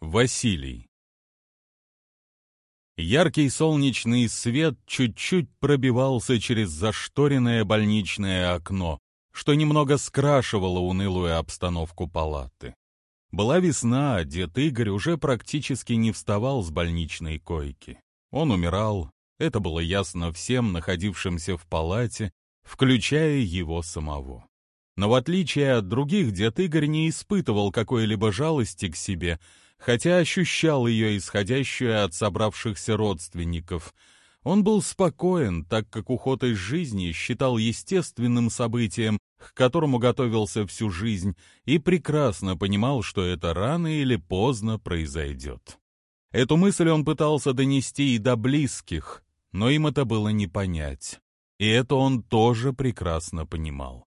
Василий. Яркий солнечный свет чуть-чуть пробивался через зашторенное больничное окно, что немного скрашивало унылую обстановку палаты. Была весна, а дед Игорь уже практически не вставал с больничной койки. Он умирал, это было ясно всем находившимся в палате, включая его самого. Но в отличие от других, дед Игорь не испытывал какой-либо жалости к себе, хотя ощущал ее исходящую от собравшихся родственников. Он был спокоен, так как уход из жизни считал естественным событием, к которому готовился всю жизнь, и прекрасно понимал, что это рано или поздно произойдет. Эту мысль он пытался донести и до близких, но им это было не понять. И это он тоже прекрасно понимал.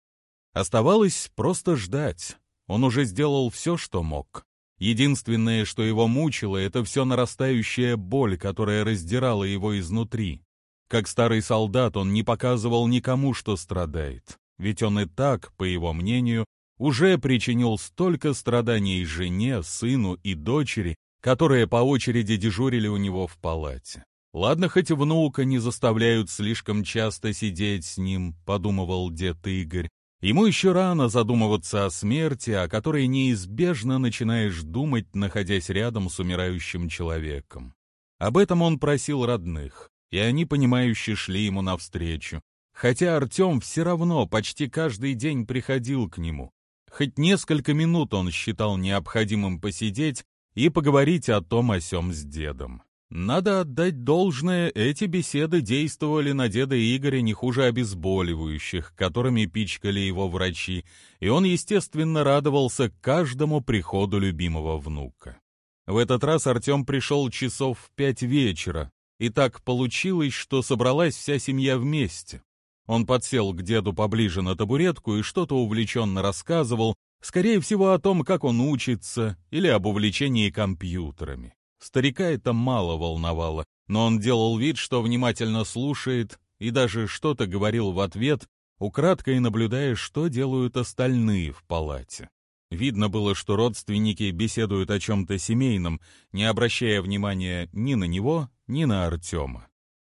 Оставалось просто ждать. Он уже сделал все, что мог. Единственное, что его мучило, это все нарастающая боль, которая раздирала его изнутри. Как старый солдат он не показывал никому, что страдает, ведь он и так, по его мнению, уже причинил столько страданий жене, сыну и дочери, которые по очереди дежурили у него в палате. Ладно, хоть внука не заставляют слишком часто сидеть с ним, подумывал дед Игорь, Ему еще рано задумываться о смерти, о которой неизбежно начинаешь думать, находясь рядом с умирающим человеком. Об этом он просил родных, и они, понимающе шли ему навстречу. Хотя Артем все равно почти каждый день приходил к нему. Хоть несколько минут он считал необходимым посидеть и поговорить о том о сём с дедом. Надо отдать должное, эти беседы действовали на деда Игоря не хуже обезболивающих, которыми пичкали его врачи, и он, естественно, радовался каждому приходу любимого внука. В этот раз Артем пришел часов в пять вечера, и так получилось, что собралась вся семья вместе. Он подсел к деду поближе на табуретку и что-то увлеченно рассказывал, скорее всего, о том, как он учится, или об увлечении компьютерами. Старика это мало волновало, но он делал вид, что внимательно слушает и даже что-то говорил в ответ, украдкой наблюдая, что делают остальные в палате. Видно было, что родственники беседуют о чем-то семейном, не обращая внимания ни на него, ни на Артема.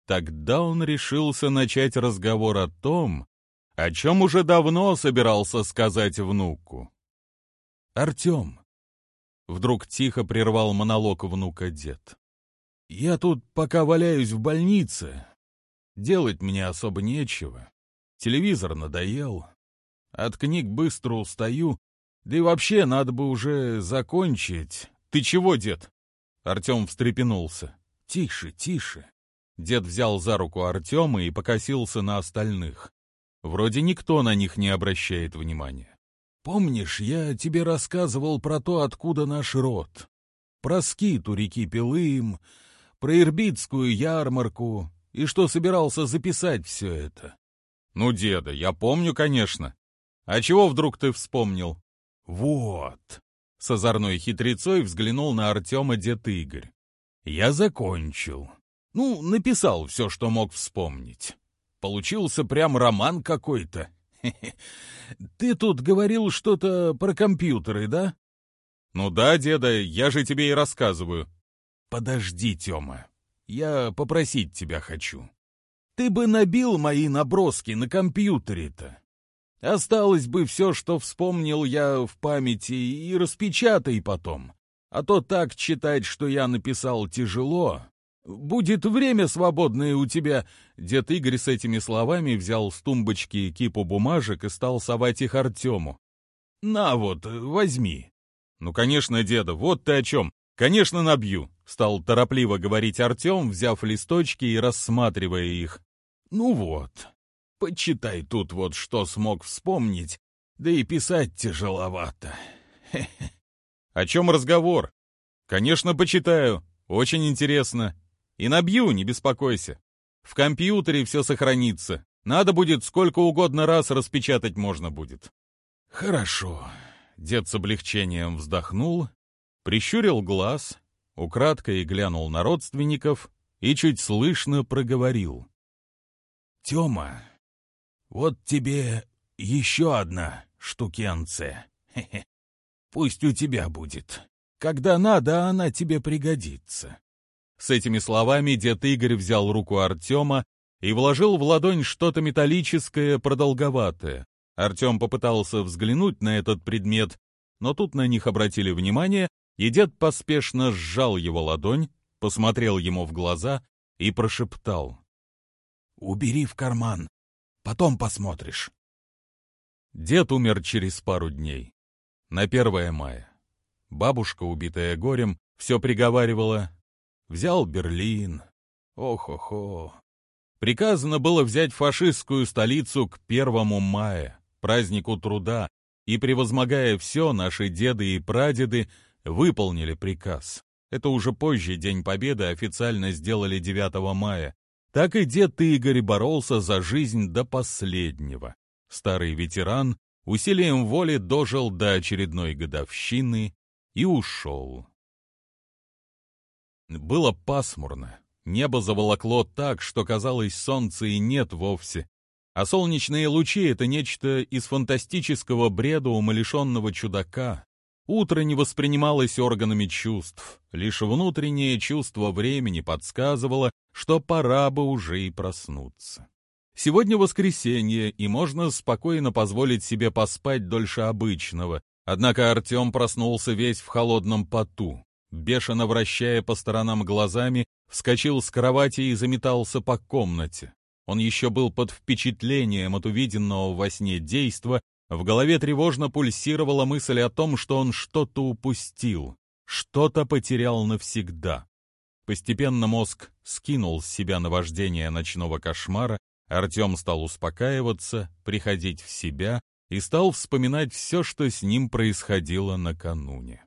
Тогда он решился начать разговор о том, о чем уже давно собирался сказать внуку. «Артем, Вдруг тихо прервал монолог внука дед. «Я тут пока валяюсь в больнице. Делать мне особо нечего. Телевизор надоел. От книг быстро устаю. Да и вообще надо бы уже закончить. Ты чего, дед?» Артем встрепенулся. «Тише, тише». Дед взял за руку Артема и покосился на остальных. Вроде никто на них не обращает внимания. Помнишь, я тебе рассказывал про то, откуда наш род? Про скит у реки Пилым, про Ирбитскую ярмарку, и что собирался записать все это. Ну, деда, я помню, конечно. А чего вдруг ты вспомнил? Вот. С озорной хитрецой взглянул на Артема дед Игорь. Я закончил. Ну, написал все, что мог вспомнить. Получился прям роман какой-то. Ты тут говорил что-то про компьютеры, да? Ну да, деда, я же тебе и рассказываю. Подожди, Тёма, я попросить тебя хочу. Ты бы набил мои наброски на компьютере-то. Осталось бы все, что вспомнил я в памяти, и распечатай потом. А то так читать, что я написал, тяжело. Будет время свободное у тебя!» Дед Игорь с этими словами взял с тумбочки кипу бумажек и стал совать их Артему. «На вот, возьми». «Ну, конечно, деда, вот ты о чем. Конечно, набью», — стал торопливо говорить Артем, взяв листочки и рассматривая их. «Ну вот, почитай тут вот, что смог вспомнить, да и писать тяжеловато. «О чем разговор?» «Конечно, почитаю. Очень интересно. И набью, не беспокойся. В компьютере все сохранится. Надо будет сколько угодно раз распечатать можно будет. Хорошо. Дед с облегчением вздохнул, прищурил глаз, украдкой глянул на родственников и чуть слышно проговорил. «Тема, вот тебе еще одна штукенция. Пусть у тебя будет. Когда надо, она тебе пригодится». С этими словами дед Игорь взял руку Артема и вложил в ладонь что-то металлическое, продолговатое. Артем попытался взглянуть на этот предмет, но тут на них обратили внимание, и дед поспешно сжал его ладонь, посмотрел ему в глаза и прошептал. «Убери в карман, потом посмотришь». Дед умер через пару дней, на 1 мая. Бабушка, убитая горем, все приговаривала «Взял Берлин, ох-охо». Приказано было взять фашистскую столицу к 1 мая, празднику труда, и, превозмогая все, наши деды и прадеды выполнили приказ. Это уже позже День Победы официально сделали 9 мая. Так и дед Игорь боролся за жизнь до последнего. Старый ветеран усилием воли дожил до очередной годовщины и ушел. Было пасмурно. Небо заволокло так, что казалось, солнца и нет вовсе. А солнечные лучи — это нечто из фантастического бреда умалишенного чудака. Утро не воспринималось органами чувств, лишь внутреннее чувство времени подсказывало, что пора бы уже и проснуться. Сегодня воскресенье, и можно спокойно позволить себе поспать дольше обычного, однако Артем проснулся весь в холодном поту. Бешено вращая по сторонам глазами, вскочил с кровати и заметался по комнате. Он еще был под впечатлением от увиденного во сне действа, в голове тревожно пульсировала мысль о том, что он что-то упустил, что-то потерял навсегда. Постепенно мозг скинул с себя наваждение ночного кошмара, Артем стал успокаиваться, приходить в себя и стал вспоминать все, что с ним происходило накануне.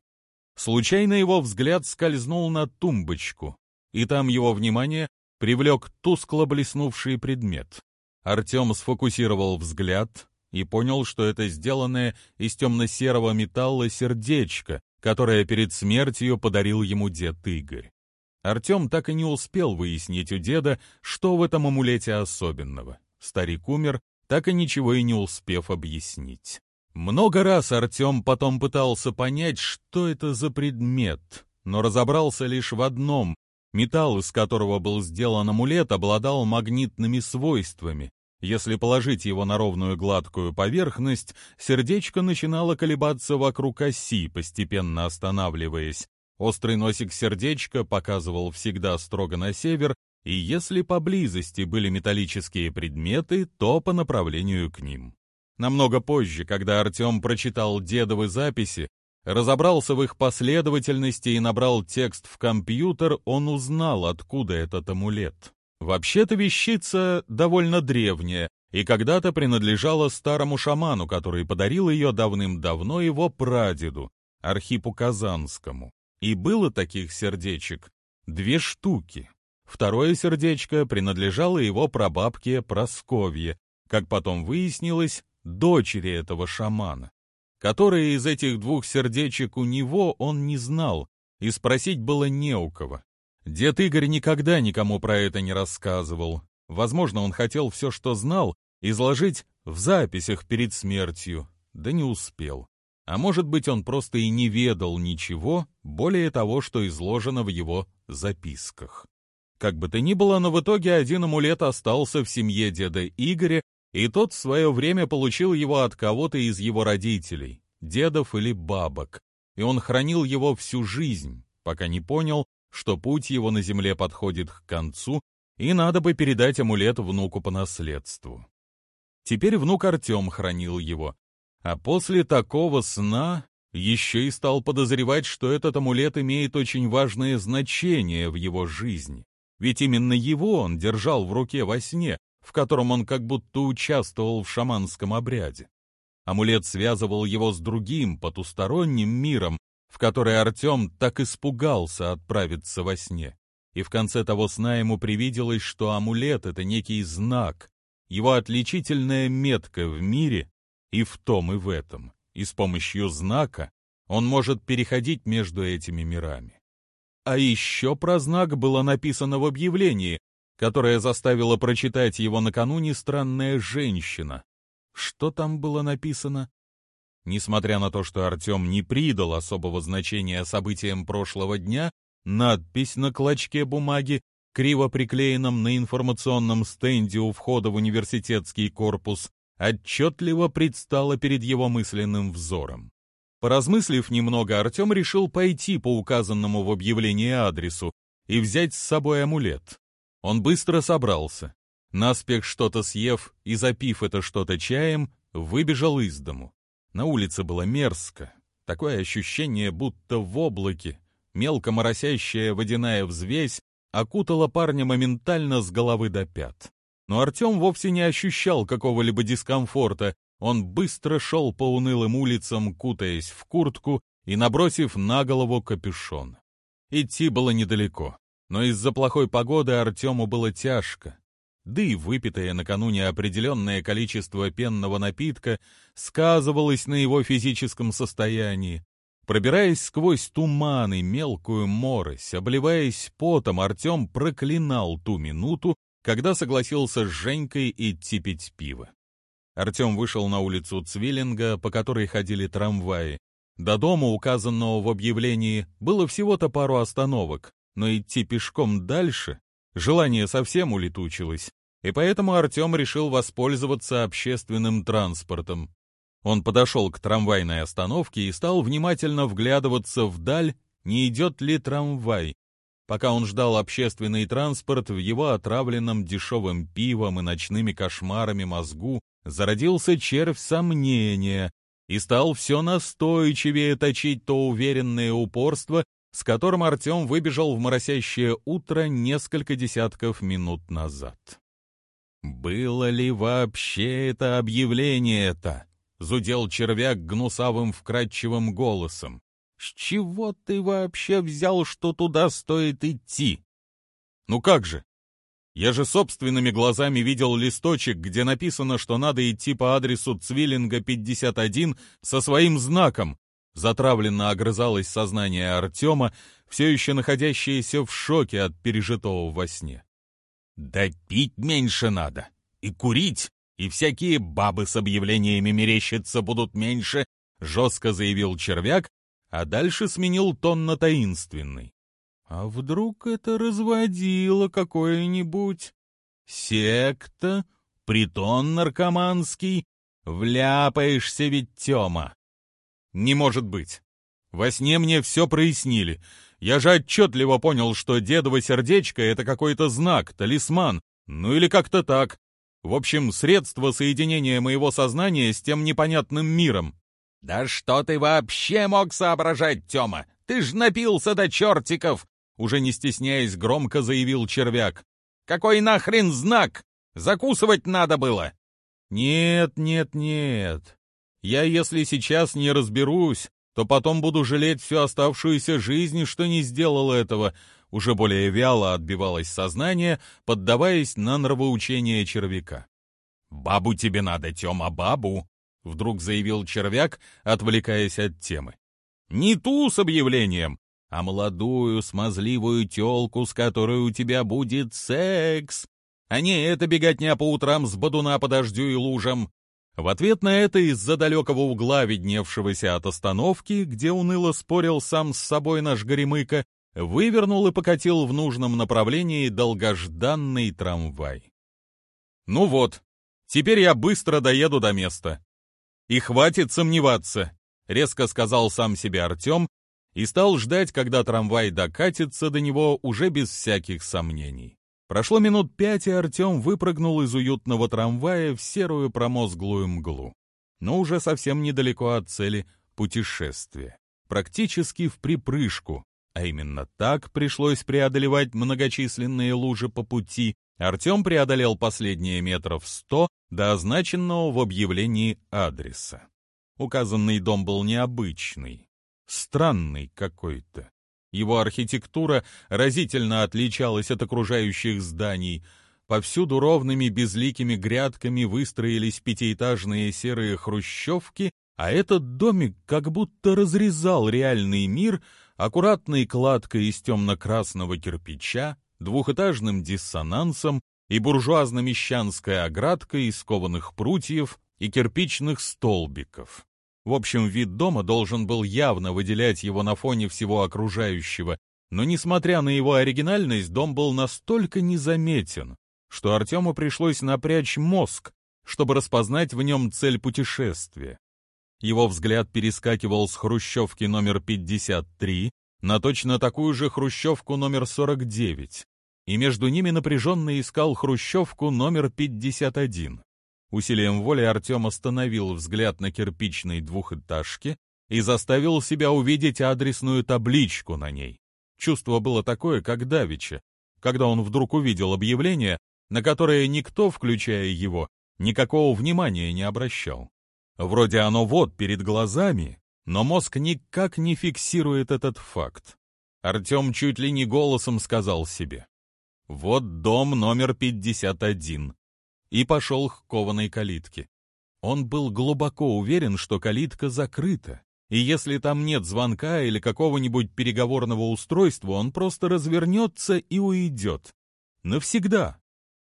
Случайно его взгляд скользнул на тумбочку, и там его внимание привлек тускло блеснувший предмет. Артем сфокусировал взгляд и понял, что это сделанное из темно-серого металла сердечко, которое перед смертью подарил ему дед Игорь. Артем так и не успел выяснить у деда, что в этом амулете особенного. Старик умер, так и ничего и не успев объяснить. Много раз Артем потом пытался понять, что это за предмет, но разобрался лишь в одном Металл, из которого был сделан амулет, обладал магнитными свойствами. Если положить его на ровную гладкую поверхность, сердечко начинало колебаться вокруг оси, постепенно останавливаясь. Острый носик сердечка показывал всегда строго на север, и если поблизости были металлические предметы, то по направлению к ним. Намного позже, когда Артем прочитал дедовы записи, разобрался в их последовательности и набрал текст в компьютер, он узнал, откуда этот амулет. Вообще-то вещица довольно древняя и когда-то принадлежала старому шаману, который подарил ее давным-давно его прадеду, Архипу Казанскому. И было таких сердечек две штуки. Второе сердечко принадлежало его прабабке Просковье, как потом выяснилось, дочери этого шамана. Которое из этих двух сердечек у него, он не знал, и спросить было не у кого. Дед Игорь никогда никому про это не рассказывал. Возможно, он хотел все, что знал, изложить в записях перед смертью, да не успел. А может быть, он просто и не ведал ничего, более того, что изложено в его записках. Как бы то ни было, но в итоге один амулет остался в семье деда Игоря, и тот в свое время получил его от кого-то из его родителей, дедов или бабок, и он хранил его всю жизнь, пока не понял, что путь его на земле подходит к концу, и надо бы передать амулет внуку по наследству. Теперь внук Артем хранил его, а после такого сна еще и стал подозревать, что этот амулет имеет очень важное значение в его жизни. Ведь именно его он держал в руке во сне, в котором он как будто участвовал в шаманском обряде. Амулет связывал его с другим, потусторонним миром, в который Артем так испугался отправиться во сне. И в конце того сна ему привиделось, что амулет — это некий знак, его отличительная метка в мире и в том, и в этом. И с помощью знака он может переходить между этими мирами. А еще про знак было написано в объявлении, которая заставила прочитать его накануне странная женщина. Что там было написано? Несмотря на то, что Артем не придал особого значения событиям прошлого дня, надпись на клочке бумаги, криво приклеенном на информационном стенде у входа в университетский корпус, отчетливо предстала перед его мысленным взором. Поразмыслив немного, Артем решил пойти по указанному в объявлении адресу и взять с собой амулет. Он быстро собрался. Наспех что-то съев и запив это что-то чаем, выбежал из дому. На улице было мерзко. Такое ощущение, будто в облаке. Мелко моросящая водяная взвесь окутала парня моментально с головы до пят. Но Артем вовсе не ощущал какого-либо дискомфорта. Он быстро шел по унылым улицам, кутаясь в куртку и набросив на голову капюшон. Идти было недалеко, но из-за плохой погоды Артему было тяжко. Да и выпитое накануне определенное количество пенного напитка сказывалось на его физическом состоянии. Пробираясь сквозь туман и мелкую морось, обливаясь потом, Артем проклинал ту минуту, когда согласился с Женькой идти пить пиво. Артем вышел на улицу Цвиллинга, по которой ходили трамваи. До дома, указанного в объявлении, было всего-то пару остановок, но идти пешком дальше желание совсем улетучилось, и поэтому Артем решил воспользоваться общественным транспортом. Он подошел к трамвайной остановке и стал внимательно вглядываться вдаль, не идет ли трамвай. Пока он ждал общественный транспорт, в его отравленном дешевым пивом и ночными кошмарами мозгу зародился червь сомнения, и стал все настойчивее точить то уверенное упорство, с которым Артем выбежал в моросящее утро несколько десятков минут назад. «Было ли вообще это объявление-то?» — зудел червяк гнусавым вкрадчивым голосом. «С чего ты вообще взял, что туда стоит идти?» «Ну как же? Я же собственными глазами видел листочек, где написано, что надо идти по адресу Цвиллинга 51 со своим знаком. Затравленно огрызалось сознание Артема, все еще находящееся в шоке от пережитого во сне. «Да пить меньше надо, и курить, и всякие бабы с объявлениями мерещиться будут меньше», жестко заявил червяк, а дальше сменил тон на таинственный. А вдруг это разводило какое-нибудь? Секта? Притон наркоманский? Вляпаешься ведь, Тёма. Не может быть. Во сне мне все прояснили. Я же отчетливо понял, что дедово сердечко — это какой-то знак, талисман, ну или как-то так. В общем, средство соединения моего сознания с тем непонятным миром. «Да что ты вообще мог соображать, Тёма? Ты ж напился до чертиков!» Уже не стесняясь, громко заявил червяк. «Какой нахрен знак? Закусывать надо было!» «Нет, нет, нет. Я, если сейчас не разберусь, то потом буду жалеть всю оставшуюся жизнь, что не сделал этого», уже более вяло отбивалось сознание, поддаваясь на нравоучение червяка. «Бабу тебе надо, Тёма, бабу!» — вдруг заявил червяк, отвлекаясь от темы. «Не ту с объявлением, а молодую смазливую тёлку, с которой у тебя будет секс, а не это беготня по утрам с бодуна по дождю и лужам. В ответ на это из-за далекого угла, видневшегося от остановки, где уныло спорил сам с собой наш Горемыка, вывернул и покатил в нужном направлении долгожданный трамвай. «Ну вот, теперь я быстро доеду до места. И хватит сомневаться», — резко сказал сам себе Артем и стал ждать, когда трамвай докатится до него уже без всяких сомнений. Прошло минут пять, и Артем выпрыгнул из уютного трамвая в серую промозглую мглу. Но уже совсем недалеко от цели путешествия. Практически в припрыжку, а именно так пришлось преодолевать многочисленные лужи по пути, Артем преодолел последние метров сто до означенного в объявлении адреса. Указанный дом был необычный, странный какой-то. Его архитектура разительно отличалась от окружающих зданий. Повсюду ровными безликими грядками выстроились пятиэтажные серые хрущевки, а этот домик как будто разрезал реальный мир аккуратной кладкой из темно-красного кирпича, двухэтажным диссонансом и буржуазно-мещанской оградкой из кованых прутьев и кирпичных столбиков. В общем, вид дома должен был явно выделять его на фоне всего окружающего, но, несмотря на его оригинальность, дом был настолько незаметен, что Артему пришлось напрячь мозг, чтобы распознать в нем цель путешествия. Его взгляд перескакивал с хрущевки номер 53 на точно такую же хрущевку номер 49, и между ними напряженно искал хрущевку номер 51. Усилием воли Артем остановил взгляд на кирпичной двухэтажке и заставил себя увидеть адресную табличку на ней. Чувство было такое, как давеча, когда он вдруг увидел объявление, на которое никто, включая его, никакого внимания не обращал. Вроде оно вот перед глазами, но мозг никак не фиксирует этот факт. Артем чуть ли не голосом сказал себе. «Вот дом номер 51» и пошел к кованой калитке. Он был глубоко уверен, что калитка закрыта, и если там нет звонка или какого-нибудь переговорного устройства, он просто развернется и уйдет. Навсегда.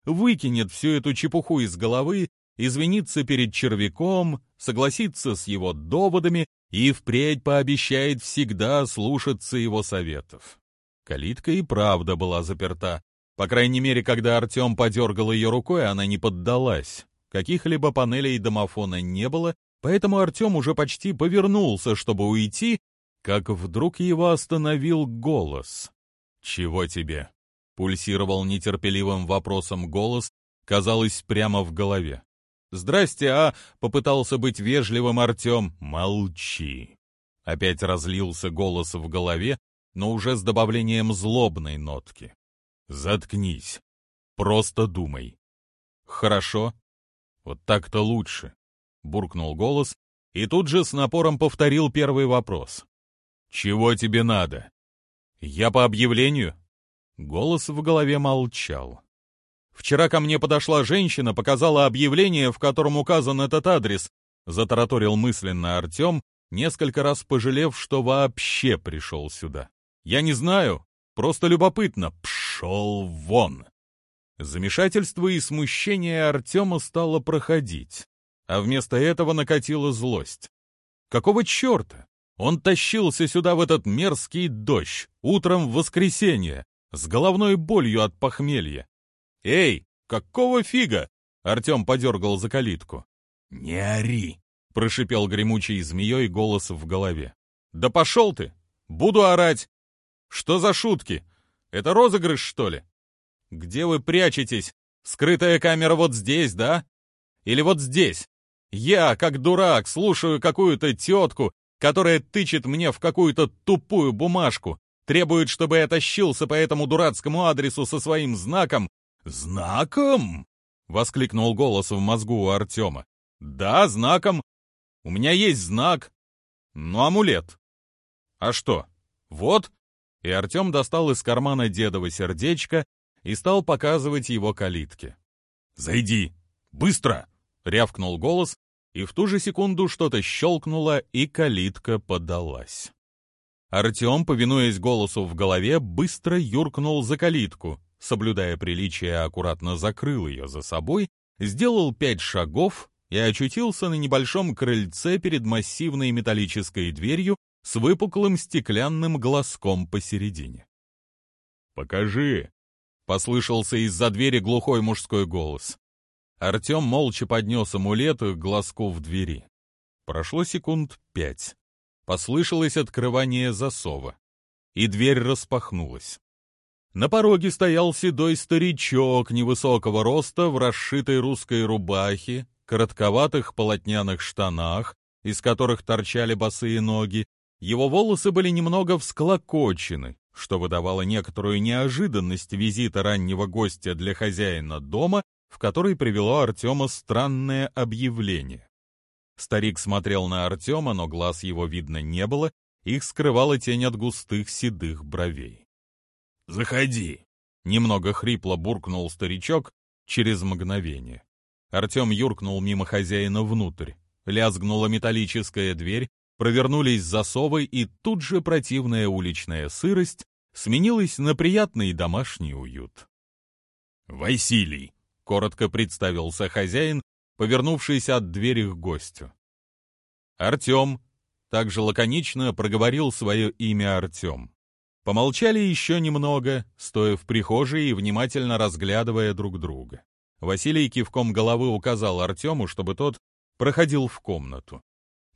Выкинет всю эту чепуху из головы, извинится перед червяком, согласится с его доводами и впредь пообещает всегда слушаться его советов. Калитка и правда была заперта. По крайней мере, когда Артем подергал ее рукой, она не поддалась. Каких-либо панелей домофона не было, Поэтому Артем уже почти повернулся, чтобы уйти, как вдруг его остановил голос. «Чего тебе?» — пульсировал нетерпеливым вопросом голос, казалось, прямо в голове. «Здрасте, а!» — попытался быть вежливым Артем. «Молчи!» Опять разлился голос в голове, но уже с добавлением злобной нотки. «Заткнись. Просто думай». «Хорошо. Вот так-то лучше. — буркнул голос и тут же с напором повторил первый вопрос. «Чего тебе надо?» «Я по объявлению?» Голос в голове молчал. «Вчера ко мне подошла женщина, показала объявление, в котором указан этот адрес», затараторил мысленно Артем, несколько раз пожалев, что вообще пришел сюда. «Я не знаю, просто любопытно. Пшел вон!» Замешательство и смущение Артема стало проходить а вместо этого накатила злость. Какого черта? Он тащился сюда в этот мерзкий дождь, утром в воскресенье, с головной болью от похмелья. «Эй, какого фига?» — Артем подергал за калитку. «Не ори!» — прошипел гремучий змеей голос в голове. «Да пошел ты! Буду орать! Что за шутки? Это розыгрыш, что ли? Где вы прячетесь? Скрытая камера вот здесь, да? Или вот здесь? Я, как дурак, слушаю какую-то тетку, которая тычет мне в какую-то тупую бумажку, требует, чтобы я тащился по этому дурацкому адресу со своим знаком. «Знаком?» — воскликнул голос в мозгу у Артема. «Да, знаком. У меня есть знак. Ну, амулет. А что? Вот». И Артем достал из кармана дедово сердечко и стал показывать его калитке. «Зайди! Быстро!» — рявкнул голос, и в ту же секунду что-то щелкнуло, и калитка подалась. Артем, повинуясь голосу в голове, быстро юркнул за калитку, соблюдая приличие, аккуратно закрыл ее за собой, сделал пять шагов и очутился на небольшом крыльце перед массивной металлической дверью с выпуклым стеклянным глазком посередине. «Покажи!» — послышался из-за двери глухой мужской голос. Артем молча поднес амулет к глазку в двери. Прошло секунд пять. Послышалось открывание засова, и дверь распахнулась. На пороге стоял седой старичок невысокого роста в расшитой русской рубахе, коротковатых полотняных штанах, из которых торчали босые ноги. Его волосы были немного всклокочены, что выдавало некоторую неожиданность визита раннего гостя для хозяина дома в который привело Артема странное объявление. Старик смотрел на Артема, но глаз его видно не было, их скрывала тень от густых седых бровей. «Заходи!» — немного хрипло буркнул старичок через мгновение. Артем юркнул мимо хозяина внутрь. Лязгнула металлическая дверь, провернулись засовы, и тут же противная уличная сырость сменилась на приятный домашний уют. «Василий!» коротко представился хозяин, повернувшийся от двери к гостю. Артем. Также лаконично проговорил свое имя Артем. Помолчали еще немного, стоя в прихожей и внимательно разглядывая друг друга. Василий кивком головы указал Артему, чтобы тот проходил в комнату.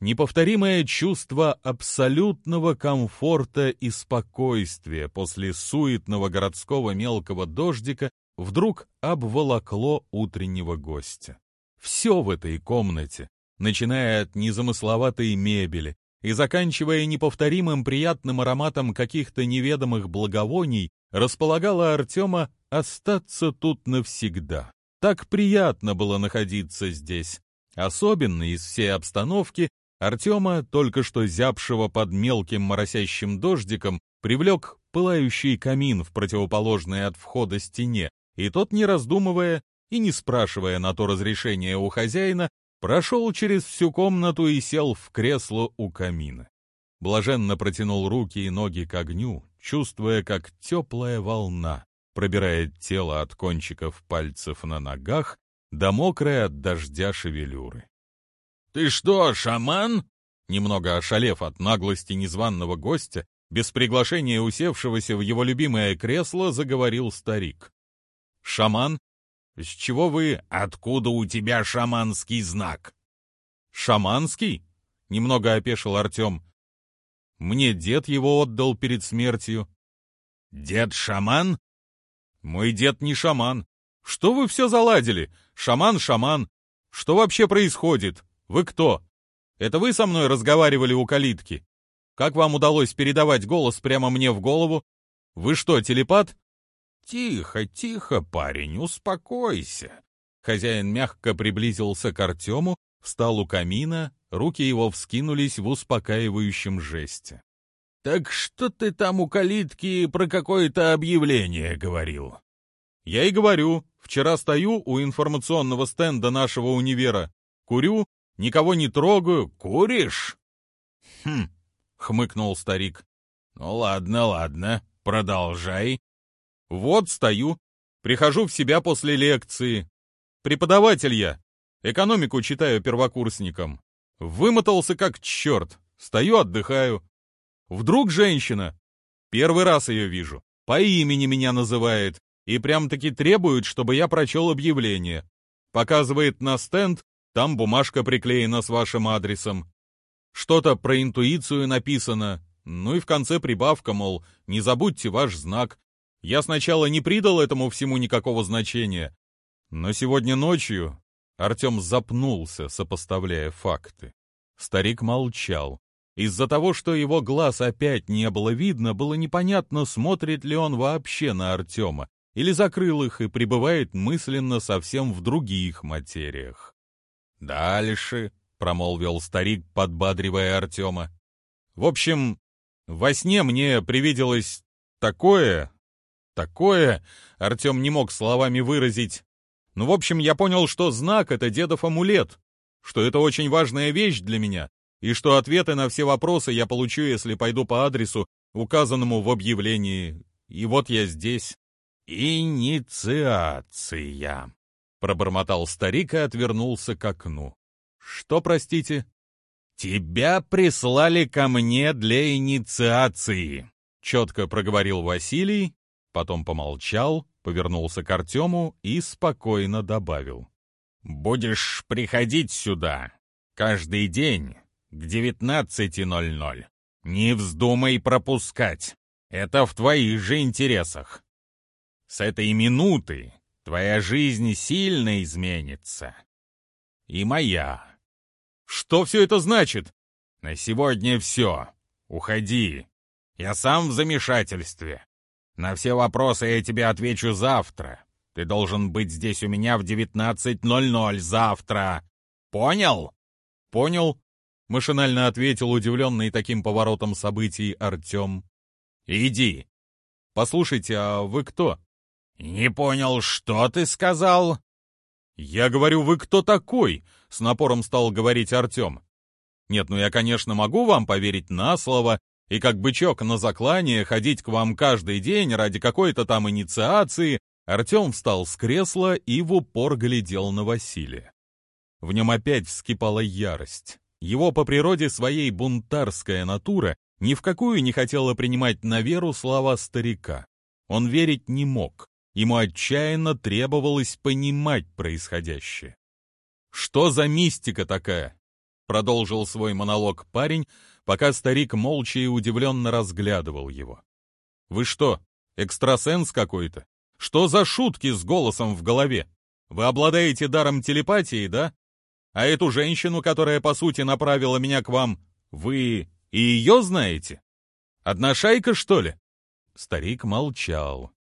Неповторимое чувство абсолютного комфорта и спокойствия после суетного городского мелкого дождика вдруг обволокло утреннего гостя. Все в этой комнате, начиная от незамысловатой мебели и заканчивая неповторимым приятным ароматом каких-то неведомых благовоний, располагало Артема остаться тут навсегда. Так приятно было находиться здесь. Особенно из всей обстановки Артема, только что зябшего под мелким моросящим дождиком, привлек пылающий камин в противоположной от входа стене, и тот, не раздумывая и не спрашивая на то разрешения у хозяина, прошел через всю комнату и сел в кресло у камина. Блаженно протянул руки и ноги к огню, чувствуя, как теплая волна пробирает тело от кончиков пальцев на ногах до мокрой от дождя шевелюры. «Ты что, шаман?» Немного ошалев от наглости незваного гостя, без приглашения усевшегося в его любимое кресло, заговорил старик. «Шаман? С чего вы? Откуда у тебя шаманский знак?» «Шаманский?» — немного опешил Артем. «Мне дед его отдал перед смертью». «Дед шаман?» «Мой дед не шаман. Что вы все заладили? Шаман, шаман. Что вообще происходит? Вы кто? Это вы со мной разговаривали у калитки? Как вам удалось передавать голос прямо мне в голову? Вы что, телепат? Тихо, тихо, парень, успокойся. Хозяин мягко приблизился к Артему, встал у камина, руки его вскинулись в успокаивающем жесте. «Так что ты там у калитки про какое-то объявление говорил?» «Я и говорю. Вчера стою у информационного стенда нашего универа, курю, никого не трогаю. Куришь?» «Хм», — хмыкнул старик. «Ну ладно, ладно, продолжай». «Вот стою, прихожу в себя после лекции. Преподаватель я, экономику читаю первокурсникам. Вымотался как черт, стою отдыхаю. Вдруг женщина, первый раз ее вижу, по имени меня называет и прям-таки требует, чтобы я прочел объявление. Показывает на стенд, там бумажка приклеена с вашим адресом. Что-то про интуицию написано, ну и в конце прибавка, мол, не забудьте ваш знак. Я сначала не придал этому всему никакого значения, но сегодня ночью Артем запнулся, сопоставляя факты. Старик молчал. Из-за того, что его глаз опять не было видно, было непонятно, смотрит ли он вообще на Артема, или закрыл их и пребывает мысленно совсем в других материях. «Дальше», — промолвил старик, подбадривая Артема. «В общем, во сне мне привиделось такое, такое...» Артем не мог словами выразить. «Ну, в общем, я понял, что знак — это дедов амулет, что это очень важная вещь для меня, и что ответы на все вопросы я получу, если пойду по адресу, указанному в объявлении. И вот я здесь. «Инициация», — пробормотал старик и отвернулся к окну. «Что, простите?» «Тебя прислали ко мне для инициации», — четко проговорил Василий, потом помолчал, повернулся к Артему и спокойно добавил. «Будешь приходить сюда каждый день к 19.00. Не вздумай пропускать. Это в твоих же интересах. С этой минуты твоя жизнь сильно изменится. И моя. Что все это значит? На сегодня все. Уходи. Я сам в замешательстве. На все вопросы я тебе отвечу завтра. Ты должен быть здесь у меня в 19.00 завтра. Понял? Понял, Машинально ответил удивленный таким поворотом событий Артем. «Иди. Послушайте, а вы кто?» «Не понял, что ты сказал?» «Я говорю, вы кто такой?» — с напором стал говорить Артем. «Нет, ну я, конечно, могу вам поверить на слово и как бычок на заклание ходить к вам каждый день ради какой-то там инициации». Артем встал с кресла и в упор глядел на Василия. В нем опять вскипала ярость Его по природе своей бунтарская натура ни в какую не хотела принимать на веру слова старика. Он верить не мог. Ему отчаянно требовалось понимать происходящее. «Что за мистика такая?» — продолжил свой монолог парень, пока старик молча и удивленно разглядывал его. «Вы что, экстрасенс какой-то? Что за шутки с голосом в голове? Вы обладаете даром телепатии, да? А эту женщину, которая, по сути, направила меня к вам, вы и ее знаете? Одна шайка, что ли?» Старик молчал.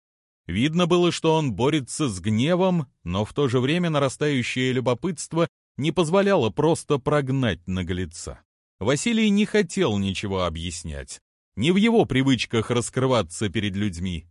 Видно было, что он борется с гневом, но в то же время нарастающее любопытство не позволяло просто прогнать наглеца. Василий не хотел ничего объяснять. Не в его привычках раскрываться перед людьми.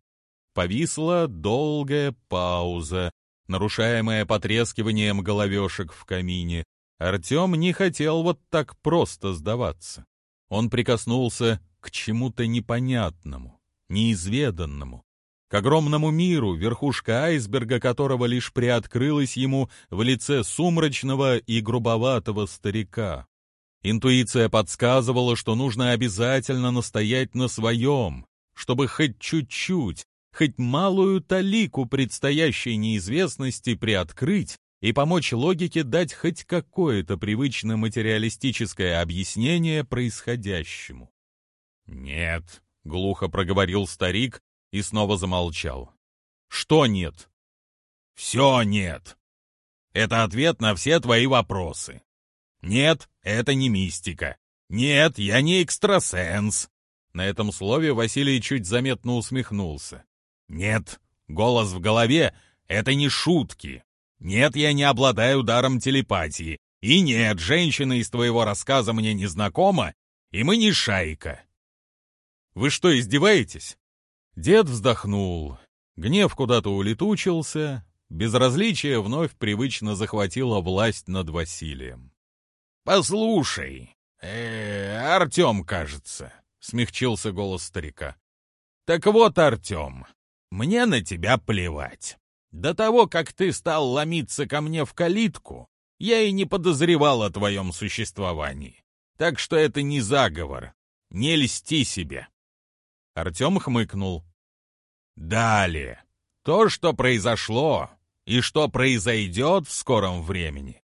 Повисла долгая пауза, нарушаемая потрескиванием головешек в камине. Артем не хотел вот так просто сдаваться. Он прикоснулся к чему-то непонятному, неизведанному, к огромному миру, верхушка айсберга которого лишь приоткрылась ему в лице сумрачного и грубоватого старика. Интуиция подсказывала, что нужно обязательно настоять на своем, чтобы хоть чуть-чуть, хоть малую талику предстоящей неизвестности приоткрыть и помочь логике дать хоть какое-то привычно материалистическое объяснение происходящему. «Нет», — глухо проговорил старик, и снова замолчал. «Что нет?» «Все нет. Это ответ на все твои вопросы. Нет, это не мистика. Нет, я не экстрасенс». На этом слове Василий чуть заметно усмехнулся. «Нет, голос в голове — это не шутки. Нет, я не обладаю даром телепатии. И нет, женщина из твоего рассказа мне не знакома, и мы не шайка». «Вы что, издеваетесь?» Дед вздохнул. Гнев куда-то улетучился, безразличие вновь привычно захватило власть над Василием. «Послушай, э, Артем, кажется», — смягчился голос старика. «Так вот, Артем, мне на тебя плевать. До того, как ты стал ломиться ко мне в калитку, я и не подозревал о твоем существовании. Так что это не заговор. Не льсти себе. Артем хмыкнул. Далее. То, что произошло и что произойдет в скором времени.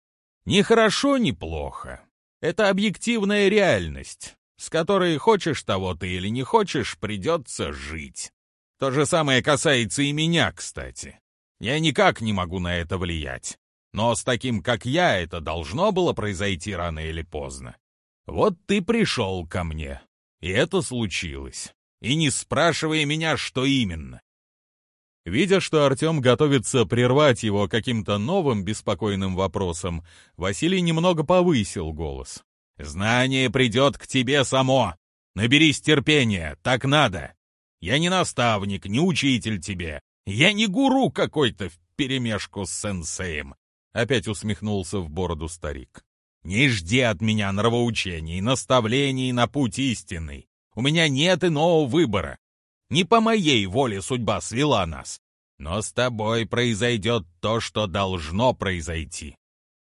Ни хорошо, ни плохо. Это объективная реальность, с которой хочешь того ты или не хочешь, придется жить. То же самое касается и меня, кстати. Я никак не могу на это влиять. Но с таким, как я, это должно было произойти рано или поздно. Вот ты пришел ко мне, и это случилось и не спрашивая меня, что именно. Видя, что Артем готовится прервать его каким-то новым беспокойным вопросом, Василий немного повысил голос. «Знание придет к тебе само. Наберись терпения, так надо. Я не наставник, не учитель тебе. Я не гуру какой-то вперемешку с сенсеем». Опять усмехнулся в бороду старик. «Не жди от меня нравоучений, наставлений на путь истинный. У меня нет иного выбора. Не по моей воле судьба свела нас. Но с тобой произойдет то, что должно произойти.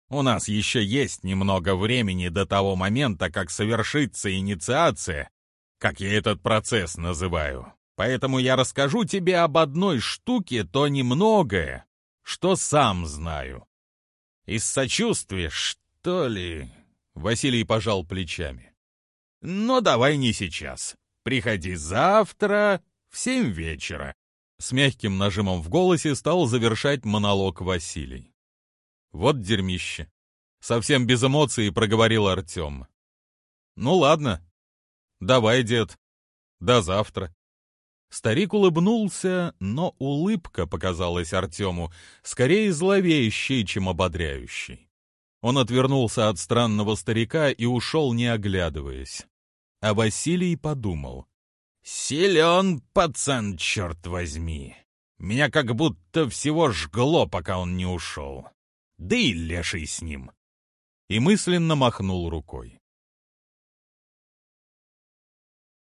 У нас еще есть немного времени до того момента, как совершится инициация, как я этот процесс называю. Поэтому я расскажу тебе об одной штуке, то немногое, что сам знаю. Из сочувствия, что ли? Василий пожал плечами. Но давай не сейчас. Приходи завтра в семь вечера. С мягким нажимом в голосе стал завершать монолог Василий. Вот дерьмище. Совсем без эмоций проговорил Артем. Ну ладно. Давай, дед. До завтра. Старик улыбнулся, но улыбка показалась Артему скорее зловещей, чем ободряющей. Он отвернулся от странного старика и ушел, не оглядываясь. А Василий подумал. «Силен пацан, черт возьми! Меня как будто всего жгло, пока он не ушел. Да и леший с ним!» И мысленно махнул рукой.